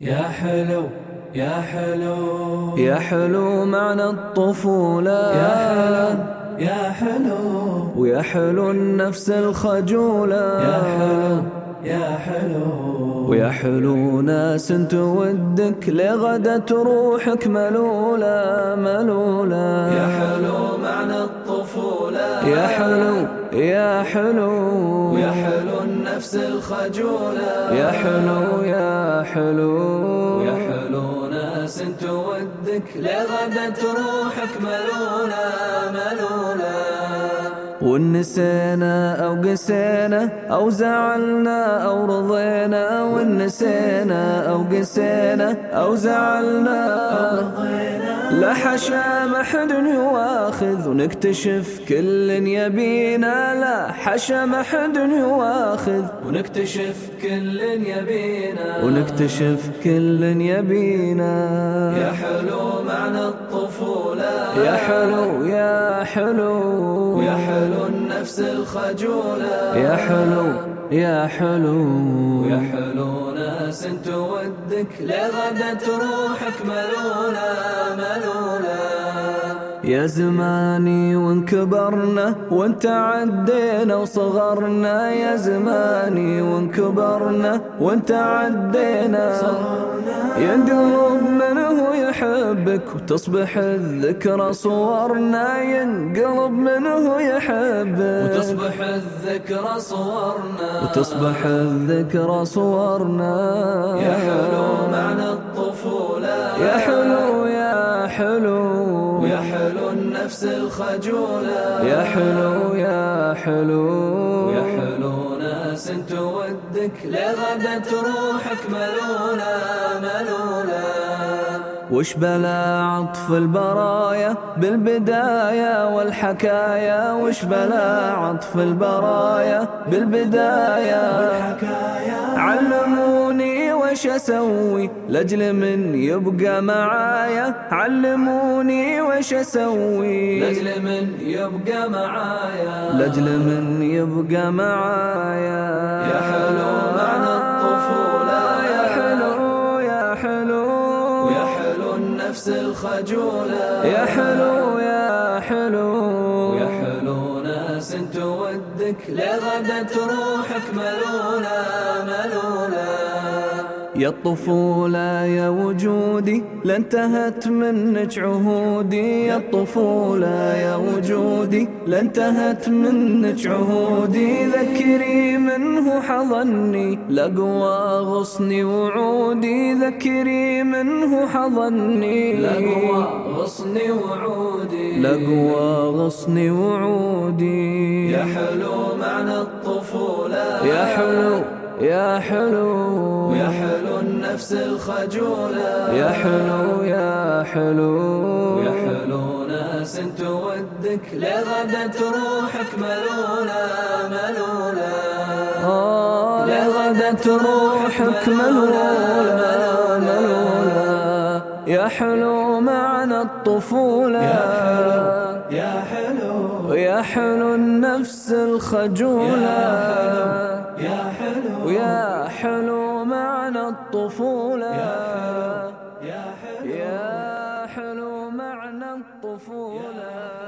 يا حلو يا حلو. يا حلو معنى الطفولة. يا حلو يا حلو. ويا حلو النفس الخجولة. يا حلو يا حلو. ويا حلو ناس تودك لغدا روحك ملولة ملولة. يا حلو معنى الطفولة. يا حلو يا حلو. ويا حلو النفس الخجولة. يا حلو يا حلو. يا حلو ناس تودك لغدا روحك ملولة ملولة. ونسينا أو قسينا أو زعلنا أو رضينا. ونسينا أو قسينا أو زعلنا. أو رضينا. لا حشا ما حد يواخذ ونكتشف كل يبينا. لا حشا ما حد يواخذ ونكتشف كل يبينا. ونكتشف كل يبينا. يا حلو معنى الطفولة. يا حلو يا حلو. ويا حلو النفس الخجولة. يا حلو يا حلو. يا حلو ناس تودك لغدا روحك ملولة ملولة يا زماني وانكبرنا وانت عدينا وصغرنا. يا زماني وانكبرنا وانت عدينا يا قلب منه يحبك وتصبح الذكرى صورنا ينقلب منه يحبك. وتصبح الذكرى صورنا وتصبح الذكرى صورنا يا حلو معنى الطفولة. يا حلو يا حلو. ويا حلو النفس الخجولة. يا حلو يا حلو. تودك لغدا روحك ملولة ملولة وش بلا عطف البرايا بالبداية والحكاية وش بلا عطف البرايا بالبداية والحكاية علموني وش أسوي؟ لأجل من يبقى معايا علموني وش أسوي. لأجل من يبقى معايا. لأجل من يبقى معايا. يا حلو معنى الطفولة يا. حلو يا حلو. ويا حلو النفس الخجولة. يا حلو يا حلو. ويا حلو ناس تودك لغدا روحك ملولة ملولة يا الطفولة يا وجودي لانتهت منك عهودي. يا الطفولة يا وجودي لانتهت منك عهودي. ذكري منه حضني لقوى غصني وعودي. ذكري منه حضني لقوى غصني وعودي. لقوى غصني وعودي. يا حلو معنى الطفولة. يا حلو يا حلو ويا حلو النفس الخجولة. يا حلو يا حلو ويا حلو ناس تودك لغدا روحك ملولة ملولة. آه. لغدا روحك ملولة. ملولة يا حلو معنى الطفولة يا حلو يا حلو النفس الخجولة يا حلو يا حلو معنى الطفولة يا حلو يا حلو معنى الطفولة